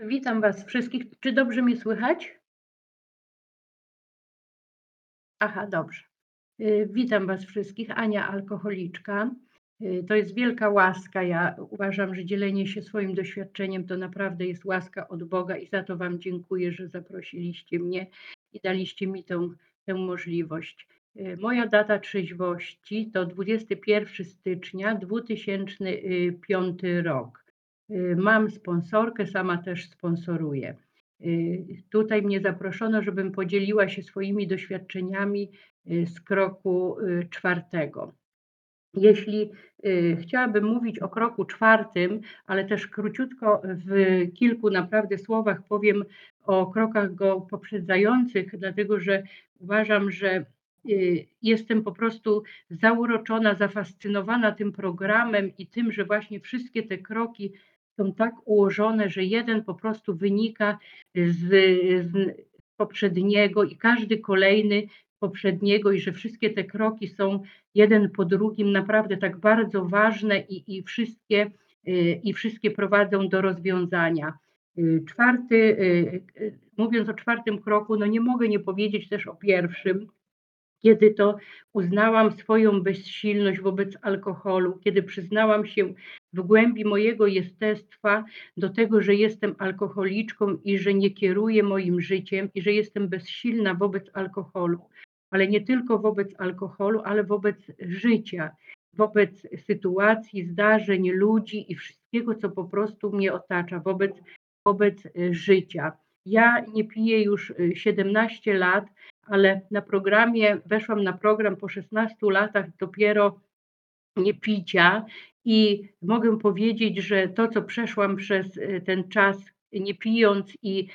Witam Was wszystkich. Czy dobrze mnie słychać? Aha, dobrze. Y, Witam Was wszystkich. Ania, alkoholiczka. Y, To jest wielka łaska. Ja uważam, że dzielenie się swoim doświadczeniem to naprawdę jest łaska od Boga i za to Wam dziękuję, że zaprosiliście mnie i daliście mi tę, tę możliwość. Y, Moja data trzeźwości to 21 stycznia 2005 rok. Y, Mam sponsorkę, sama też sponsoruję. Y, Tutaj mnie zaproszono, żebym podzieliła się swoimi doświadczeniami y, z kroku czwartego. Jeśli chciałabym mówić o kroku czwartym, ale też króciutko w kilku naprawdę słowach powiem o krokach go poprzedzających, dlatego że uważam, że jestem po prostu zauroczona, zafascynowana tym programem i tym, że właśnie wszystkie te kroki są tak ułożone, że jeden po prostu wynika z, z poprzedniego i każdy kolejny poprzedniego i że wszystkie te kroki są jeden po drugim naprawdę tak bardzo ważne i, i, wszystkie, y, i wszystkie prowadzą do rozwiązania. Y, czwarty, y, mówiąc o czwartym kroku, no nie mogę nie powiedzieć też o pierwszym, kiedy to uznałam swoją bezsilność wobec alkoholu, kiedy przyznałam się w głębi mojego jestestwa do tego, że jestem alkoholiczką i że nie kieruję moim życiem i że jestem bezsilna wobec alkoholu, ale nie tylko wobec alkoholu, ale wobec życia, wobec sytuacji, zdarzeń, ludzi i wszystkiego, co po prostu mnie otacza, wobec, wobec y, życia. Ja nie piję już 17 y, lat, ale na programie, weszłam na program po 16 latach dopiero nie picia i mogę powiedzieć, że to, co przeszłam przez y, ten czas, nie pijąc i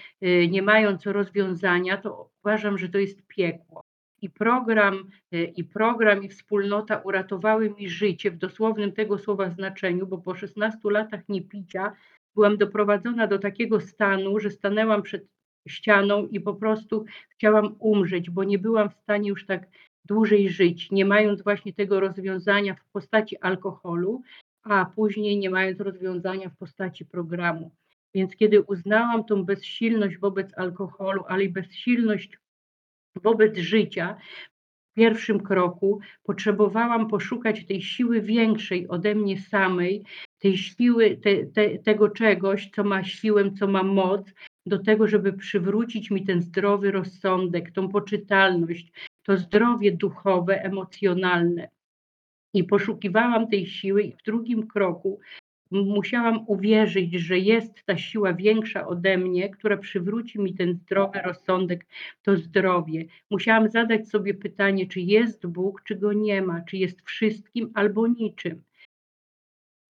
nie mając rozwiązania, to uważam, że to jest piekło. I program, e, i program, i wspólnota uratowały mi życie w dosłownym tego słowa znaczeniu, bo po 16 latach niepicia byłam doprowadzona do takiego stanu, że stanęłam przed ścianą i po prostu chciałam umrzeć, bo nie byłam w stanie już tak dłużej żyć, nie mając właśnie tego rozwiązania w postaci alkoholu, a później nie mając rozwiązania w postaci programu. Więc kiedy uznałam tą bezsilność wobec alkoholu, ale i bezsilność wobec życia, w pierwszym kroku potrzebowałam poszukać tej siły większej ode mnie samej, tej siły, te, te, tego czegoś, co ma siłę, co ma moc, do tego, żeby przywrócić mi ten zdrowy rozsądek, tą poczytalność, to zdrowie duchowe, emocjonalne. I poszukiwałam tej siły, i w drugim kroku musiałam uwierzyć, że jest ta siła większa ode mnie, która przywróci mi ten zdrowy rozsądek, to zdrowie. Musiałam zadać sobie pytanie, czy jest Bóg, czy go nie ma, czy jest wszystkim albo niczym.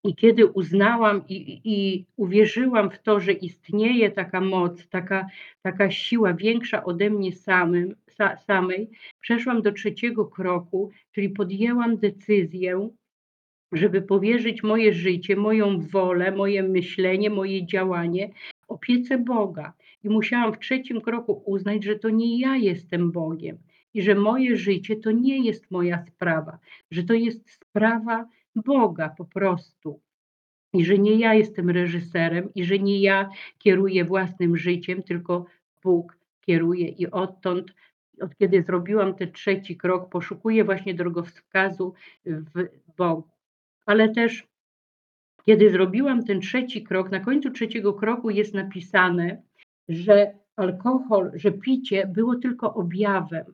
I kiedy uznałam i, i, uwierzyłam w to, że istnieje taka moc, taka, taka siła większa ode mnie samym, sa, samej, przeszłam do trzeciego kroku, czyli podjęłam decyzję, żeby powierzyć moje życie, moją wolę, moje myślenie, moje działanie opiece Boga. I musiałam w trzecim kroku uznać, że to nie ja jestem Bogiem i że moje życie to nie jest moja sprawa, że to jest sprawa Boga po prostu. I że nie ja jestem reżyserem i że nie ja kieruję własnym życiem, tylko Bóg kieruje. I odtąd, od kiedy zrobiłam ten trzeci krok, poszukuję właśnie drogowskazu w Bogu. Ale też kiedy zrobiłam ten trzeci krok, na końcu trzeciego kroku jest napisane, że alkohol, że picie było tylko objawem,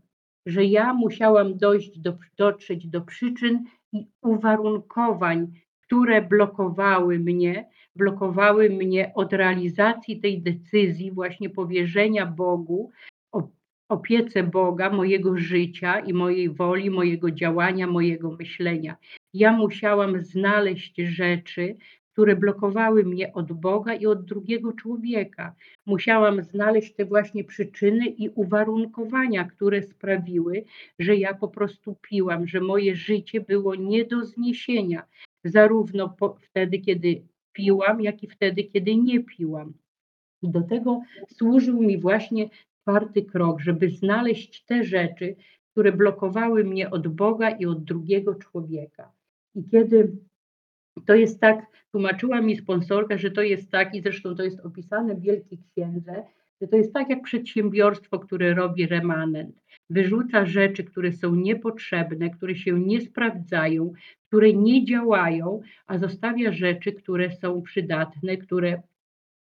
że ja musiałam dojść do, dotrzeć do przyczyn i uwarunkowań, które blokowały mnie, blokowały mnie od realizacji tej decyzji, właśnie powierzenia Bogu, opiece Boga, mojego życia i mojej woli, mojego działania, mojego myślenia. Ja musiałam znaleźć rzeczy, które blokowały mnie od Boga i od drugiego człowieka. Musiałam znaleźć te właśnie przyczyny i uwarunkowania, które sprawiły, że ja po prostu piłam, że moje życie było nie do zniesienia, zarówno po, wtedy, kiedy piłam, jak i wtedy, kiedy nie piłam. I do tego służył mi właśnie czwarty krok, żeby znaleźć te rzeczy, które blokowały mnie od Boga i od drugiego człowieka. I kiedy to jest tak, tłumaczyła mi sponsorka, że to jest tak, i zresztą to jest opisane w Wielkiej Księdze, że to jest tak jak przedsiębiorstwo, które robi remanent. Wyrzuca rzeczy, które są niepotrzebne, które się nie sprawdzają, które nie działają, a zostawia rzeczy, które są przydatne, które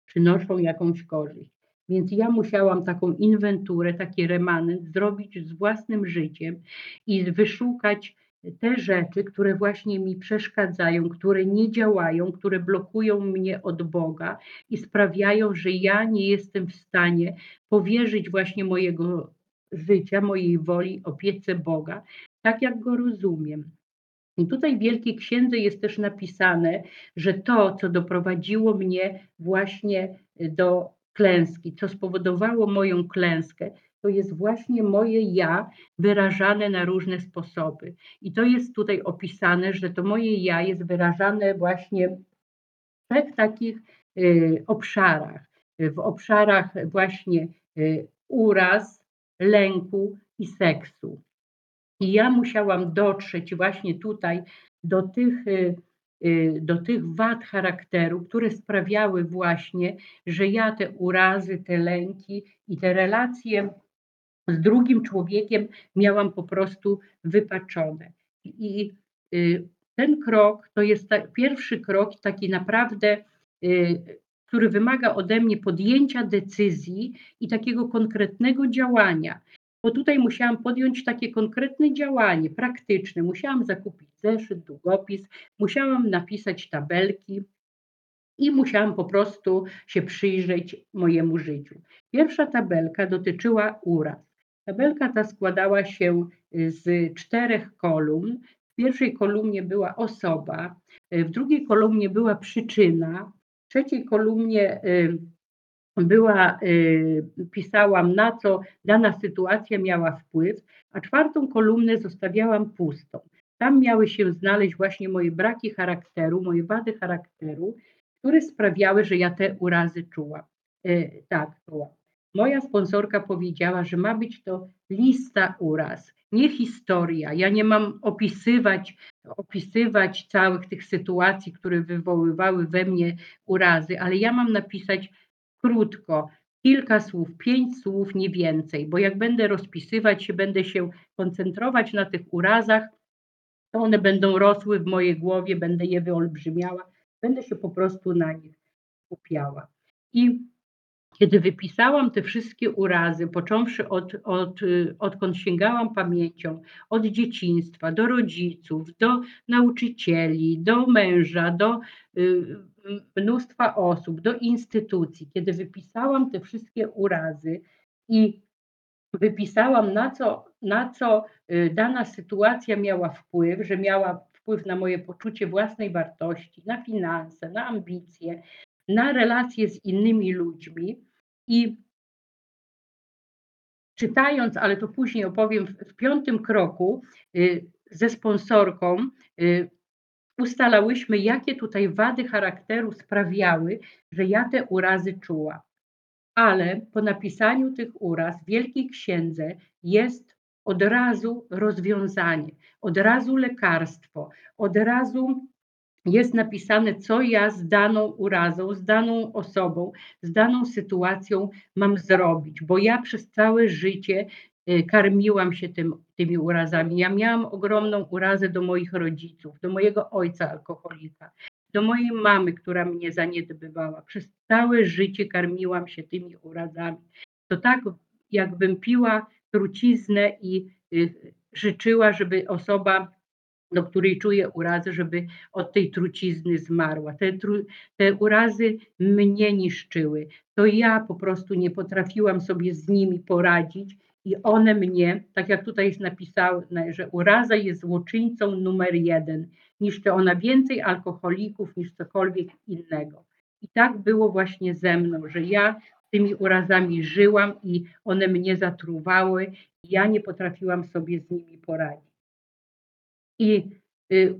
przynoszą jakąś korzyść. Więc ja musiałam taką inwenturę, taki remanent zrobić z własnym życiem i wyszukać te rzeczy, które właśnie mi przeszkadzają, które nie działają, które blokują mnie od Boga i sprawiają, że ja nie jestem w stanie powierzyć właśnie mojego życia, mojej woli opiece Boga, tak jak go rozumiem. I tutaj w Wielkiej Księdze jest też napisane, że to, co doprowadziło mnie właśnie do klęski, co spowodowało moją klęskę, to jest właśnie moje ja wyrażane na różne sposoby. I to jest tutaj opisane, że to moje ja jest wyrażane właśnie w trzech takich y, obszarach. W obszarach właśnie y, uraz, lęku i seksu. I ja musiałam dotrzeć właśnie tutaj do tych, y, do tych wad charakteru, które sprawiały właśnie, że ja te urazy, te lęki i te relacje z drugim człowiekiem miałam po prostu wypaczone. I y, ten krok to jest pierwszy krok, taki naprawdę, y, który wymaga ode mnie podjęcia decyzji i takiego konkretnego działania. Bo tutaj musiałam podjąć takie konkretne działanie, praktyczne. Musiałam zakupić zeszyt, długopis, musiałam napisać tabelki i musiałam po prostu się przyjrzeć mojemu życiu. Pierwsza tabelka dotyczyła uraz. Tabelka ta składała się z czterech kolumn. W pierwszej kolumnie była osoba, w drugiej kolumnie była przyczyna, w trzeciej kolumnie y, była, pisałam na co dana sytuacja miała wpływ, a czwartą kolumnę zostawiałam pustą. Tam miały się znaleźć właśnie moje braki charakteru, moje wady charakteru, które sprawiały, że ja te urazy czułam. Tak, czułam. Moja sponsorka powiedziała, że ma być to lista uraz, nie historia. Ja nie mam opisywać, opisywać całych tych sytuacji, które wywoływały we mnie urazy, ale ja mam napisać krótko, kilka słów, pięć słów, nie więcej, bo jak będę rozpisywać się, będę się koncentrować na tych urazach, to one będą rosły w mojej głowie, będę je wyolbrzymiała, będę się po prostu na nich skupiała. I kiedy wypisałam te wszystkie urazy, począwszy od, od, odkąd sięgałam pamięcią, od dzieciństwa do rodziców, do nauczycieli, do męża, do y, mnóstwa osób, do instytucji, kiedy wypisałam te wszystkie urazy i wypisałam, na co, na co y, dana sytuacja miała wpływ, że miała wpływ na moje poczucie własnej wartości, na finanse, na ambicje, na relacje z innymi ludźmi. I czytając, ale to później opowiem, w piątym kroku y, ze sponsorką y, ustalałyśmy, jakie tutaj wady charakteru sprawiały, że ja te urazy czuła. Ale po napisaniu tych uraz w Wielkiej Księdze jest od razu rozwiązanie, od razu lekarstwo, od razu jest napisane, co ja z daną urazą, z daną osobą, z daną sytuacją mam zrobić, bo ja przez całe życie karmiłam się tym, tymi urazami. Ja miałam ogromną urazę do moich rodziców, do mojego ojca alkoholika, do mojej mamy, która mnie zaniedbywała. Przez całe życie karmiłam się tymi urazami. To tak, jakbym piła truciznę i y, życzyła, żeby osoba do której czuję urazy, żeby od tej trucizny zmarła. Te, tru, te urazy mnie niszczyły. To ja po prostu nie potrafiłam sobie z nimi poradzić i one mnie, tak jak tutaj jest napisane, że uraza jest złoczyńcą numer jeden. Niszczy ona więcej alkoholików niż cokolwiek innego. I tak było właśnie ze mną, że ja tymi urazami żyłam i one mnie zatruwały. Ja nie potrafiłam sobie z nimi poradzić. I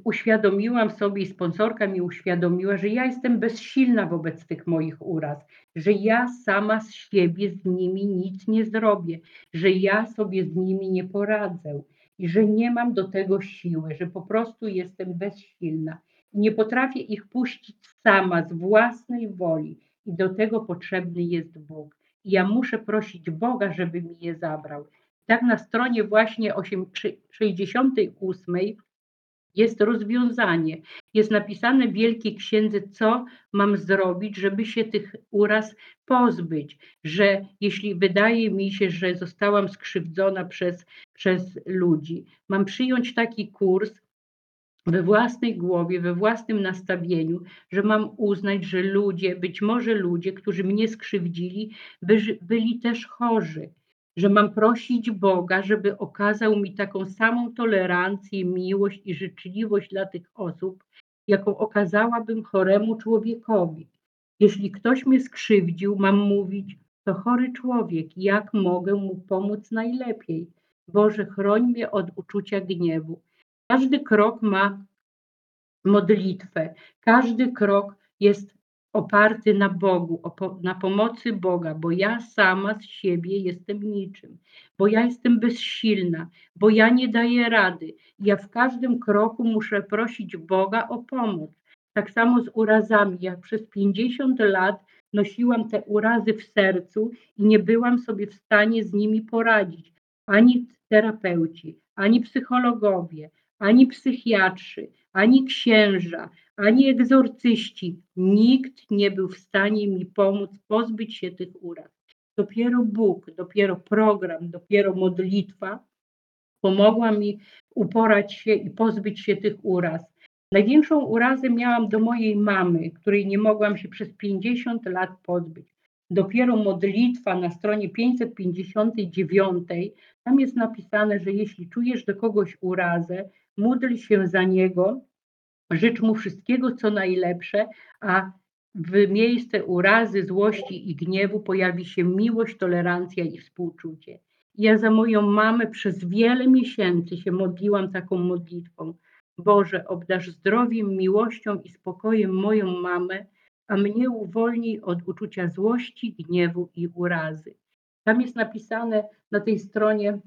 uświadomiłam sobie, i sponsorka mi uświadomiła, że ja jestem bezsilna wobec tych moich uraz, że ja sama z siebie z nimi nic nie zrobię, że ja sobie z nimi nie poradzę i że nie mam do tego siły, że po prostu jestem bezsilna. Nie potrafię ich puścić sama z własnej woli i do tego potrzebny jest Bóg. I ja muszę prosić Boga, żeby mi je zabrał. Tak na stronie właśnie 8, 68 jest rozwiązanie. Jest napisane w Wielkiej Księdze, co mam zrobić, żeby się tych uraz pozbyć. Że jeśli wydaje mi się, że zostałam skrzywdzona przez, przez ludzi, mam przyjąć taki kurs, we własnej głowie, we własnym nastawieniu, że mam uznać, że ludzie, być może ludzie, którzy mnie skrzywdzili, byli też chorzy, że mam prosić Boga, żeby okazał mi taką samą tolerancję, miłość i życzliwość dla tych osób, jaką okazałabym choremu człowiekowi. Jeśli ktoś mnie skrzywdził, mam mówić, to chory człowiek, jak mogę mu pomóc najlepiej? Boże, chroń mnie od uczucia gniewu. Każdy krok ma modlitwę, każdy krok jest oparty na Bogu, na pomocy Boga, bo ja sama z siebie jestem niczym, bo ja jestem bezsilna, bo ja nie daję rady. Ja w każdym kroku muszę prosić Boga o pomoc. Tak samo z urazami. Jak przez 50 lat nosiłam te urazy w sercu i nie byłam sobie w stanie z nimi poradzić. Ani terapeuci, ani psychologowie, ani psychiatrzy, ani księża, ani egzorcyści. Nikt nie był w stanie mi pomóc pozbyć się tych uraz. Dopiero Bóg, dopiero program, dopiero modlitwa pomogła mi uporać się i pozbyć się tych uraz. Największą urazę miałam do mojej mamy, której nie mogłam się przez 50 lat pozbyć. Dopiero modlitwa na stronie 559, tam jest napisane, że jeśli czujesz do kogoś urazę, módl się za niego, życz mu wszystkiego, co najlepsze, a w miejsce urazy, złości i gniewu pojawi się miłość, tolerancja i współczucie. Ja za moją mamę przez wiele miesięcy się modliłam taką modlitwą. Boże, obdasz zdrowiem, miłością i spokojem moją mamę, a mnie uwolnij od uczucia złości, gniewu i urazy. Tam jest napisane na tej stronie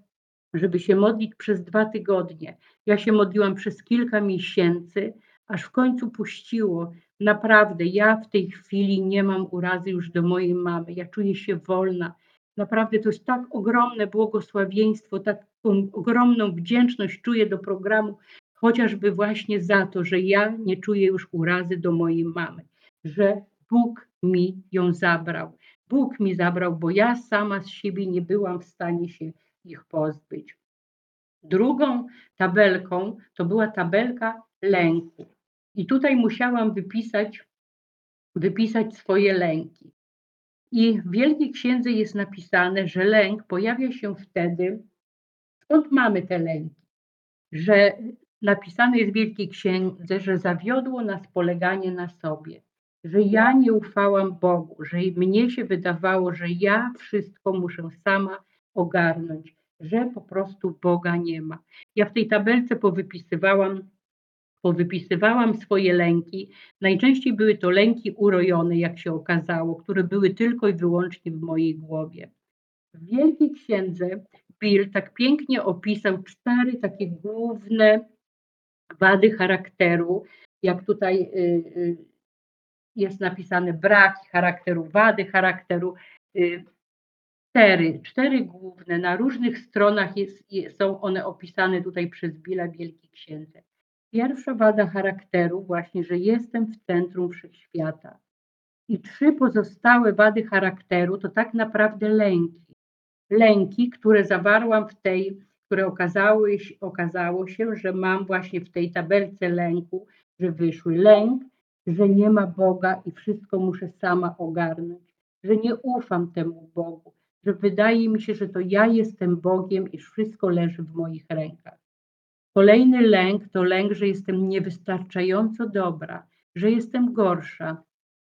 żeby się modlić przez dwa tygodnie. Ja się modliłam przez kilka miesięcy, aż w końcu puściło. Naprawdę, ja w tej chwili nie mam urazy już do mojej mamy. Ja czuję się wolna. Naprawdę to jest tak ogromne błogosławieństwo, taką ogromną wdzięczność czuję do programu, chociażby właśnie za to, że ja nie czuję już urazy do mojej mamy, że Bóg mi ją zabrał. Bóg mi zabrał, bo ja sama z siebie nie byłam w stanie się ich pozbyć. Drugą tabelką to była tabelka lęku. I tutaj musiałam wypisać, wypisać swoje lęki. I w Wielkiej Księdze jest napisane, że lęk pojawia się wtedy, skąd mamy te lęki? Że napisane jest w Wielkiej Księdze, że zawiodło nas poleganie na sobie, że ja nie ufałam Bogu, że mnie się wydawało, że ja wszystko muszę sama ogarnąć, że po prostu Boga nie ma. Ja w tej tabelce powypisywałam, powypisywałam swoje lęki. Najczęściej były to lęki urojone, jak się okazało, które były tylko i wyłącznie w mojej głowie. W Wielkiej Księdze Bill tak pięknie opisał cztery takie główne wady charakteru, jak tutaj y, y, jest napisane braki charakteru, wady charakteru, y, cztery, cztery główne, na różnych stronach jest, są one opisane tutaj przez Billa Wielkiej Księdze. Pierwsza wada charakteru właśnie, że jestem w centrum wszechświata. I trzy pozostałe wady charakteru to tak naprawdę lęki. Lęki, które zawarłam w tej, które okazało, okazało się, że mam właśnie w tej tabelce lęku, że wyszły lęk, że nie ma Boga i wszystko muszę sama ogarnąć, że nie ufam temu Bogu, że wydaje mi się, że to ja jestem Bogiem i wszystko leży w moich rękach. Kolejny lęk to lęk, że jestem niewystarczająco dobra, że jestem gorsza.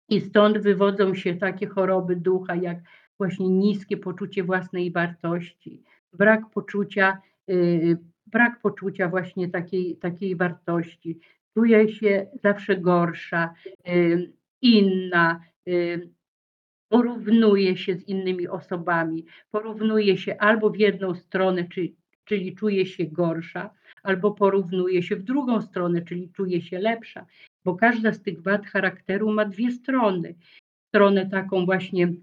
I stąd wywodzą się takie choroby ducha, jak właśnie niskie poczucie własnej wartości, brak poczucia, yy, brak poczucia właśnie takiej, takiej wartości. Czuję się zawsze gorsza, yy, inna, yy, porównuje się z innymi osobami, porównuje się albo w jedną stronę, czyli, czyli czuje się gorsza, albo porównuje się w drugą stronę, czyli czuje się lepsza. bo każda z tych wad charakteru ma dwie strony. Stronę taką właśnie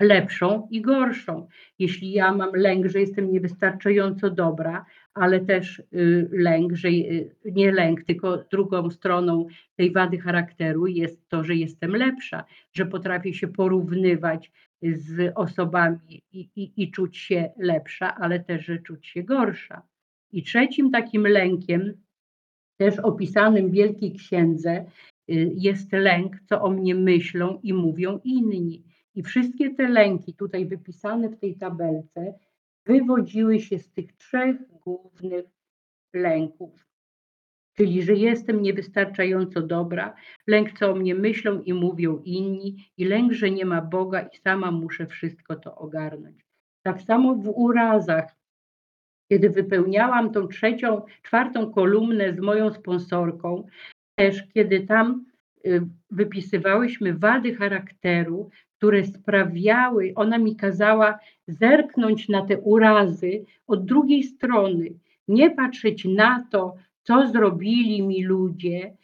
lepszą i gorszą. Jeśli ja mam lęk, że jestem niewystarczająco dobra, ale też y, lęk, że y, nie lęk, tylko drugą stroną tej wady charakteru jest to, że jestem lepsza, że potrafię się porównywać z osobami i, i, i czuć się lepsza, ale też, że czuć się gorsza. I trzecim takim lękiem, też opisanym w Wielkiej Księdze, y, jest lęk, co o mnie myślą i mówią inni. I wszystkie te lęki tutaj wypisane w tej tabelce wywodziły się z tych trzech głównych lęków. Czyli, że jestem niewystarczająco dobra, lęk, co o mnie myślą i mówią inni, i lęk, że nie ma Boga i sama muszę wszystko to ogarnąć. Tak samo w urazach, kiedy wypełniałam tą trzecią, czwartą kolumnę z moją sponsorką, też kiedy tam y, wypisywałyśmy wady charakteru, które sprawiały, ona mi kazała zerknąć na te urazy od drugiej strony, nie patrzeć na to, co zrobili mi ludzie,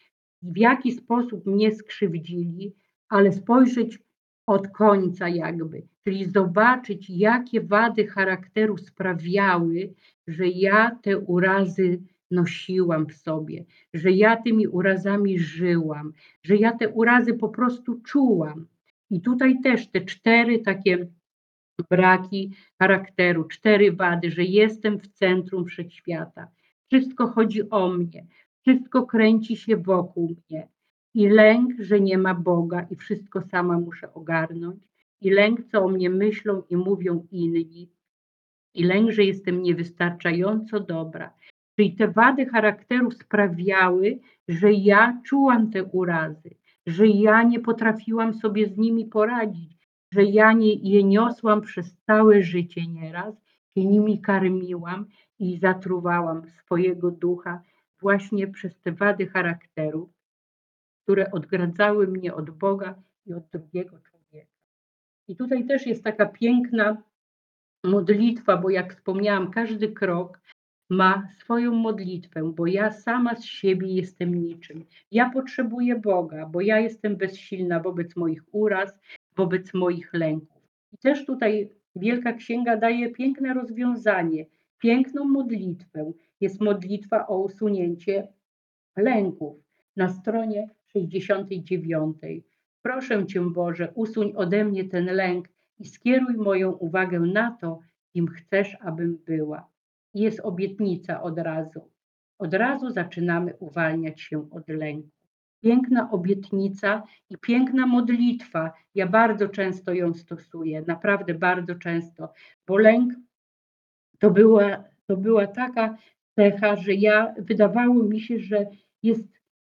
w jaki sposób mnie skrzywdzili, ale spojrzeć od końca jakby, czyli zobaczyć, jakie wady charakteru sprawiały, że ja te urazy nosiłam w sobie, że ja tymi urazami żyłam, że ja te urazy po prostu czułam. I tutaj też te cztery takie braki charakteru, cztery wady, że jestem w centrum wszechświata. Wszystko chodzi o mnie, wszystko kręci się wokół mnie. I lęk, że nie ma Boga i wszystko sama muszę ogarnąć. I lęk, co o mnie myślą i mówią inni. I lęk, że jestem niewystarczająco dobra. Czyli te wady charakteru sprawiały, że ja czułam te urazy, że ja nie potrafiłam sobie z nimi poradzić, że ja nie, je niosłam przez całe życie nieraz, i nimi karmiłam i zatruwałam swojego ducha właśnie przez te wady charakteru, które odgradzały mnie od Boga i od drugiego człowieka. I tutaj też jest taka piękna modlitwa, bo jak wspomniałam, każdy krok ma swoją modlitwę, bo ja sama z siebie jestem niczym. Ja potrzebuję Boga, bo ja jestem bezsilna wobec moich uraz, wobec moich lęków. I też tutaj Wielka Księga daje piękne rozwiązanie, piękną modlitwę. Jest modlitwa o usunięcie lęków na stronie 69. Proszę Cię Boże, usuń ode mnie ten lęk i skieruj moją uwagę na to, kim chcesz, abym była. Jest obietnica od razu. Od razu zaczynamy uwalniać się od lęku. Piękna obietnica i piękna modlitwa. Ja bardzo często ją stosuję, naprawdę bardzo często, bo lęk to była, to była taka cecha, że ja wydawało mi się, że jest,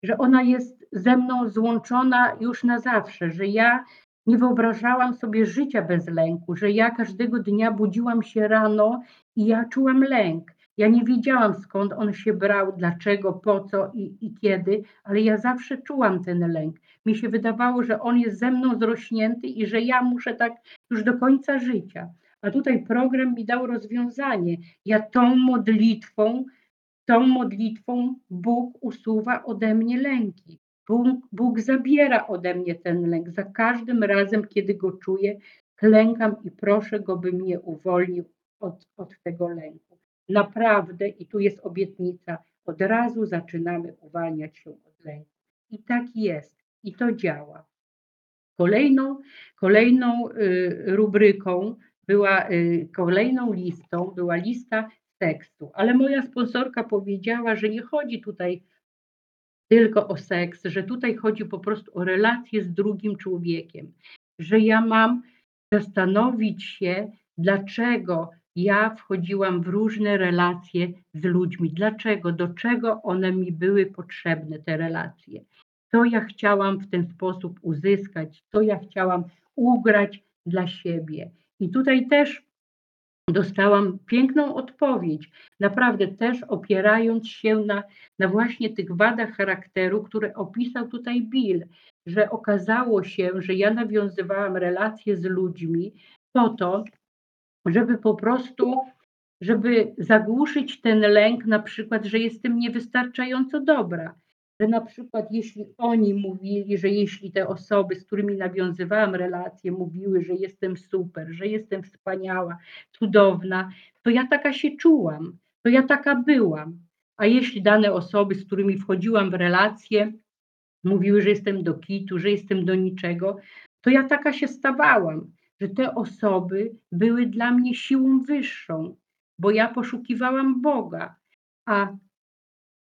że ona jest ze mną złączona już na zawsze, że ja nie wyobrażałam sobie życia bez lęku, że ja każdego dnia budziłam się rano i ja czułam lęk. Ja nie wiedziałam skąd on się brał, dlaczego, po co i, i, kiedy, ale ja zawsze czułam ten lęk. Mi się wydawało, że on jest ze mną zrośnięty i że ja muszę tak już do końca życia. A tutaj program mi dał rozwiązanie. Ja tą modlitwą, tą modlitwą Bóg usuwa ode mnie lęki. Bóg, zabiera ode mnie ten lęk. Za każdym razem, kiedy go czuję, klękam i proszę go, by mnie uwolnił od, od tego lęku. Naprawdę, i tu jest obietnica, od razu zaczynamy uwalniać się od lęku. I tak jest, i to działa. Kolejną, kolejną y, rubryką była, y, kolejną listą była lista tekstu, ale moja sponsorka powiedziała, że nie chodzi tutaj tylko o seks, że tutaj chodzi po prostu o relację z drugim człowiekiem, że ja mam zastanowić się, dlaczego ja wchodziłam w różne relacje z ludźmi, dlaczego, do czego one mi były potrzebne, te relacje. Co ja chciałam w ten sposób uzyskać, co ja chciałam ugrać dla siebie. I tutaj też dostałam piękną odpowiedź, naprawdę też opierając się na, na właśnie tych wadach charakteru, które opisał tutaj Bill, że okazało się, że ja nawiązywałam relacje z ludźmi po to, żeby po prostu, żeby zagłuszyć ten lęk, na przykład, że jestem niewystarczająco dobra. Że na przykład jeśli oni mówili, że jeśli te osoby, z którymi nawiązywałam relacje, mówiły, że jestem super, że jestem wspaniała, cudowna, to ja taka się czułam, to ja taka byłam. A jeśli dane osoby, z którymi wchodziłam w relacje, mówiły, że jestem do kitu, że jestem do niczego, to ja taka się stawałam, że te osoby były dla mnie siłą wyższą, bo ja poszukiwałam Boga. A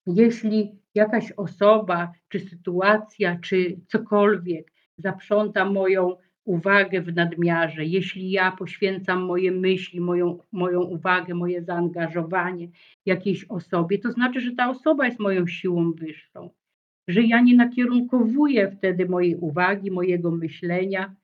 jeśli jakaś osoba, czy sytuacja, czy cokolwiek zaprząta moją uwagę w nadmiarze, jeśli ja poświęcam moje myśli, moją, moją uwagę, moje zaangażowanie jakiejś osobie, to znaczy, że ta osoba jest moją siłą wyższą, że ja nie nakierunkowuję wtedy mojej uwagi, mojego myślenia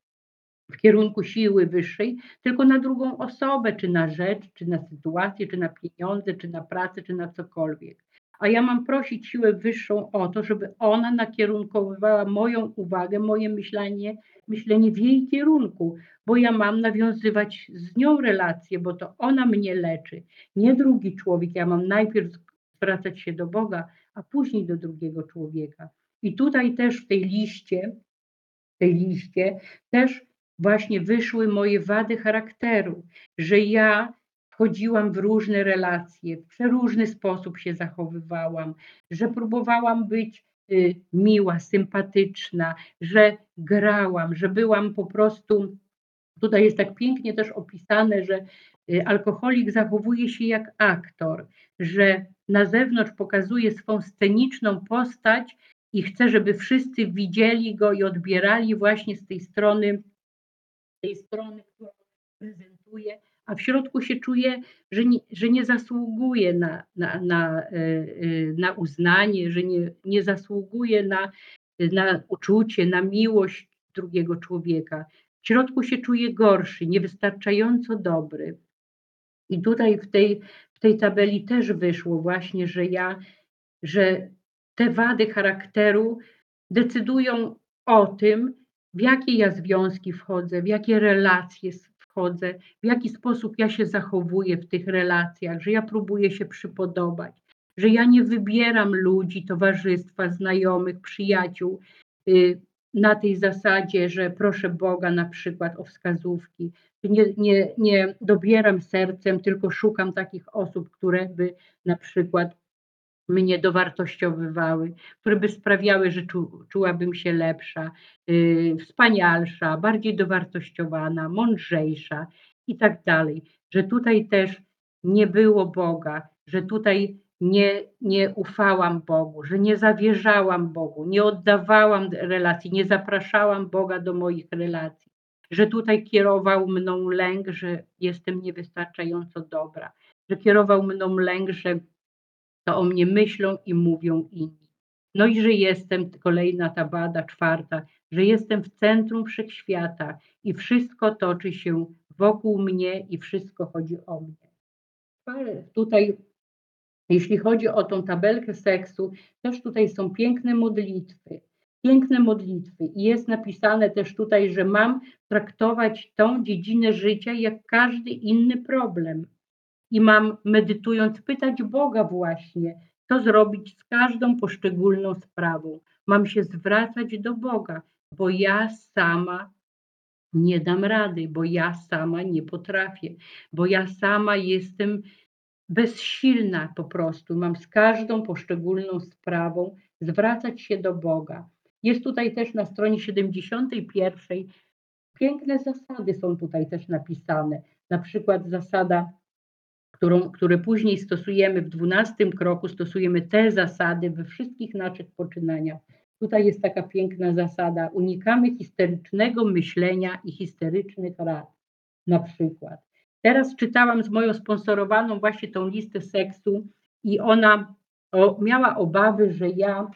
w kierunku siły wyższej, tylko na drugą osobę, czy na rzecz, czy na sytuację, czy na pieniądze, czy na pracę, czy na cokolwiek a ja mam prosić siłę wyższą o to, żeby ona nakierunkowywała moją uwagę, moje myślenie, myślenie w jej kierunku, bo ja mam nawiązywać z nią relacje, bo to ona mnie leczy, nie drugi człowiek. Ja mam najpierw zwracać się do Boga, a później do drugiego człowieka. I tutaj też w tej liście, tej liście też właśnie wyszły moje wady charakteru, że ja wchodziłam w różne relacje, w przeróżny sposób się zachowywałam, że próbowałam być y, miła, sympatyczna, że grałam, że byłam po prostu. Tutaj jest tak pięknie też opisane, że y, alkoholik zachowuje się jak aktor, że na zewnątrz pokazuje swą sceniczną postać i chce, żeby wszyscy widzieli go i odbierali właśnie z tej strony, tej strony, którą prezentuje, a w środku się czuje, że nie, że nie zasługuje na, na, na, e, e, na uznanie, że nie, nie zasługuje na, na uczucie, na miłość drugiego człowieka. W środku się czuje gorszy, niewystarczająco dobry. I tutaj w tej, w tej tabeli też wyszło właśnie, że ja, że te wady charakteru decydują o tym, w jakie ja związki wchodzę, w jakie relacje wchodzę, w jaki sposób ja się zachowuję w tych relacjach, że ja próbuję się przypodobać, że ja nie wybieram ludzi, towarzystwa, znajomych, przyjaciół y, na tej zasadzie, że proszę Boga na przykład o wskazówki. Nie, nie, nie dobieram sercem, tylko szukam takich osób, które by na przykład mnie dowartościowywały, które by sprawiały, że czu, czułabym się lepsza, yy, wspanialsza, bardziej dowartościowana, mądrzejsza i tak dalej. Że tutaj też nie było Boga, że tutaj nie, nie ufałam Bogu, że nie zawierzałam Bogu, nie oddawałam relacji, nie zapraszałam Boga do moich relacji, że tutaj kierował mną lęk, że jestem niewystarczająco dobra, że kierował mną lęk, że to o mnie myślą i mówią inni. No i że jestem, kolejna ta wada, czwarta, że jestem w centrum wszechświata i wszystko toczy się wokół mnie i wszystko chodzi o mnie. Tutaj, jeśli chodzi o tą tabelkę seksu, też tutaj są piękne modlitwy. Piękne modlitwy i jest napisane też tutaj, że mam traktować tą dziedzinę życia jak każdy inny problem i mam medytując pytać Boga właśnie, co zrobić z każdą poszczególną sprawą. Mam się zwracać do Boga, bo ja sama nie dam rady, bo ja sama nie potrafię, bo ja sama jestem bezsilna po prostu. Mam z każdą poszczególną sprawą zwracać się do Boga. Jest tutaj też na stronie 71 piękne zasady są tutaj też napisane. Na przykład zasada którą, które później stosujemy w dwunastym kroku, stosujemy te zasady we wszystkich naszych poczynaniach. Tutaj jest taka piękna zasada: unikamy histerycznego myślenia i histerycznych rad. Na przykład. Teraz czytałam z moją sponsorowaną właśnie tą listę seksu i ona o, miała obawy, że ja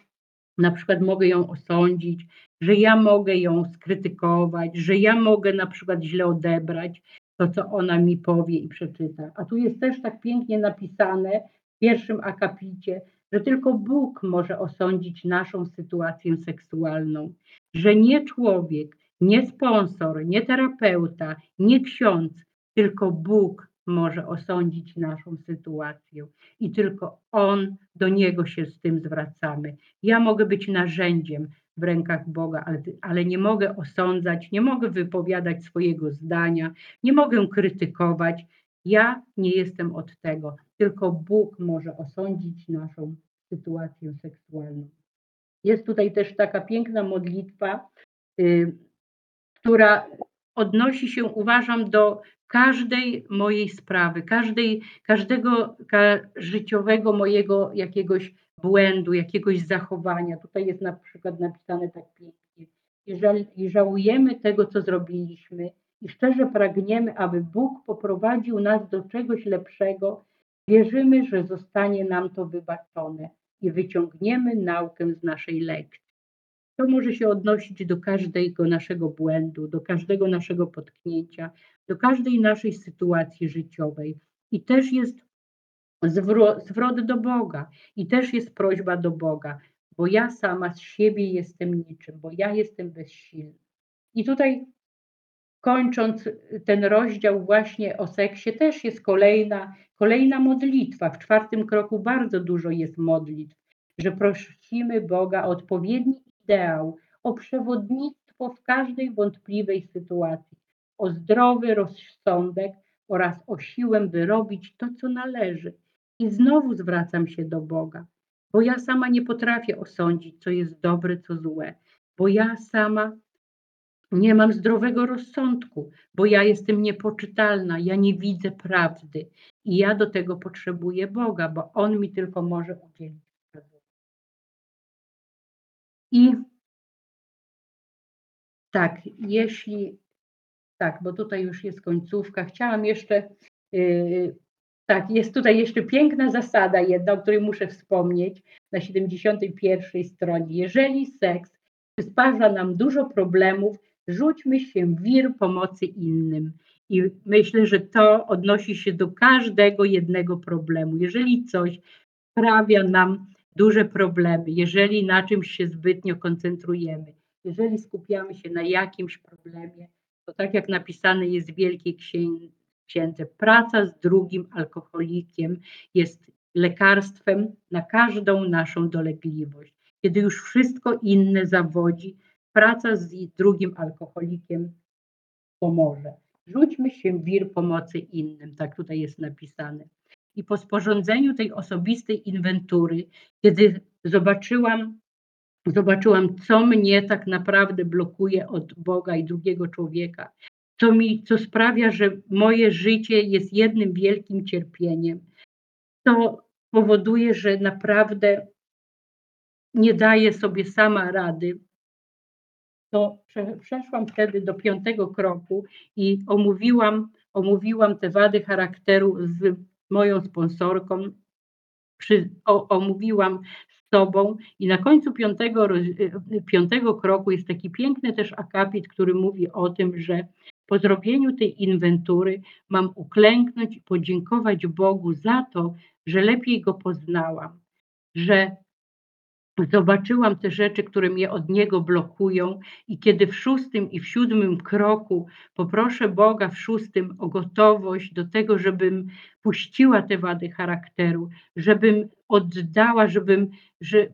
na przykład mogę ją osądzić, że ja mogę ją skrytykować, że ja mogę na przykład źle odebrać to, co ona mi powie i przeczyta. A tu jest też tak pięknie napisane w pierwszym akapicie, że tylko Bóg może osądzić naszą sytuację seksualną, że nie człowiek, nie sponsor, nie terapeuta, nie ksiądz, tylko Bóg może osądzić naszą sytuację i tylko On, do Niego się z tym zwracamy. Ja mogę być narzędziem w rękach Boga, ale, ale nie mogę osądzać, nie mogę wypowiadać swojego zdania, nie mogę krytykować. Ja nie jestem od tego, tylko Bóg może osądzić naszą sytuację seksualną. Jest tutaj też taka piękna modlitwa, y, która odnosi się, uważam, do każdej mojej sprawy, każdej, każdego ka, życiowego mojego jakiegoś błędu, jakiegoś zachowania. Tutaj jest na przykład napisane tak pięknie. Jeżeli żałujemy tego, co zrobiliśmy i szczerze pragniemy, aby Bóg poprowadził nas do czegoś lepszego, wierzymy, że zostanie nam to wybaczone i wyciągniemy naukę z naszej lekcji. To może się odnosić do każdego naszego błędu, do każdego naszego potknięcia, do każdej naszej sytuacji życiowej. I też jest zwrot do Boga, i też jest prośba do Boga, bo ja sama z siebie jestem niczym, bo ja jestem bezsilna. I tutaj kończąc ten rozdział właśnie o seksie, też jest kolejna, kolejna modlitwa. W czwartym kroku bardzo dużo jest modlitw, że prosimy Boga o odpowiedni ideał, o przewodnictwo w każdej wątpliwej sytuacji, o zdrowy rozsądek oraz o siłę, by robić to, co należy. I znowu zwracam się do Boga, bo ja sama nie potrafię osądzić, co jest dobre, co złe, bo ja sama nie mam zdrowego rozsądku, bo ja jestem niepoczytalna, ja nie widzę prawdy i ja do tego potrzebuję Boga, bo On mi tylko może udzielić I tak, jeśli tak, bo tutaj już jest końcówka, chciałam jeszcze yy, tak, jest tutaj jeszcze piękna zasada jedna, o której muszę wspomnieć na 71 stronie. Jeżeli seks przysparza nam dużo problemów, rzućmy się w wir pomocy innym. I myślę, że to odnosi się do każdego jednego problemu. Jeżeli coś sprawia nam duże problemy, jeżeli na czymś się zbytnio koncentrujemy, jeżeli skupiamy się na jakimś problemie, to tak jak napisane jest w Wielkiej Księdze, praca z drugim alkoholikiem jest lekarstwem na każdą naszą dolegliwość. Kiedy już wszystko inne zawodzi, praca z drugim alkoholikiem pomoże. Rzućmy się w wir pomocy innym, tak tutaj jest napisane. I po sporządzeniu tej osobistej inwentury, kiedy zobaczyłam, zobaczyłam, co mnie tak naprawdę blokuje od Boga i drugiego człowieka, co mi, co sprawia, że moje życie jest jednym wielkim cierpieniem, to powoduje, że naprawdę nie daję sobie sama rady. To przeszłam wtedy do piątego kroku i omówiłam, omówiłam te wady charakteru z moją sponsorką, przy, o, omówiłam z tobą i na końcu piątego, piątego kroku jest taki piękny też akapit, który mówi o tym, że po zrobieniu tej inwentury mam uklęknąć i podziękować Bogu za to, że lepiej Go poznałam, że zobaczyłam te rzeczy, które mnie od niego blokują, i kiedy w szóstym i w siódmym kroku poproszę Boga w szóstym o gotowość do tego, żebym puściła te wady charakteru, żebym oddała, żebym, że,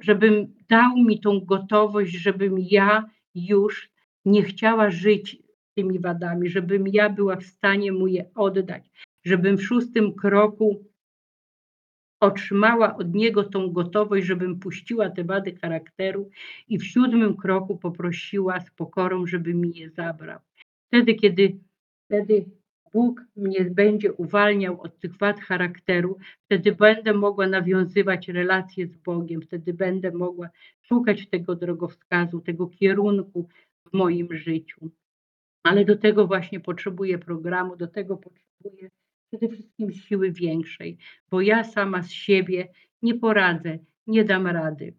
żebym dał mi tą gotowość, żebym ja już nie chciała żyć tymi wadami, żebym ja była w stanie mu je oddać, żebym w szóstym kroku otrzymała od niego tą gotowość, żebym puściła te wady charakteru i w siódmym kroku poprosiła z pokorą, żeby mi je zabrał. Wtedy, kiedy wtedy Bóg mnie będzie uwalniał od tych wad charakteru, wtedy będę mogła nawiązywać relacje z Bogiem, wtedy będę mogła szukać tego drogowskazu, tego kierunku w moim życiu. Ale do tego właśnie potrzebuję programu, do tego potrzebuję przede wszystkim siły większej, bo ja sama z siebie nie poradzę, nie dam rady.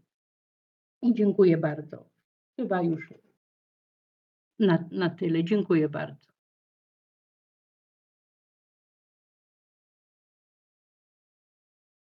I dziękuję bardzo. Chyba już na, na tyle. Dziękuję bardzo.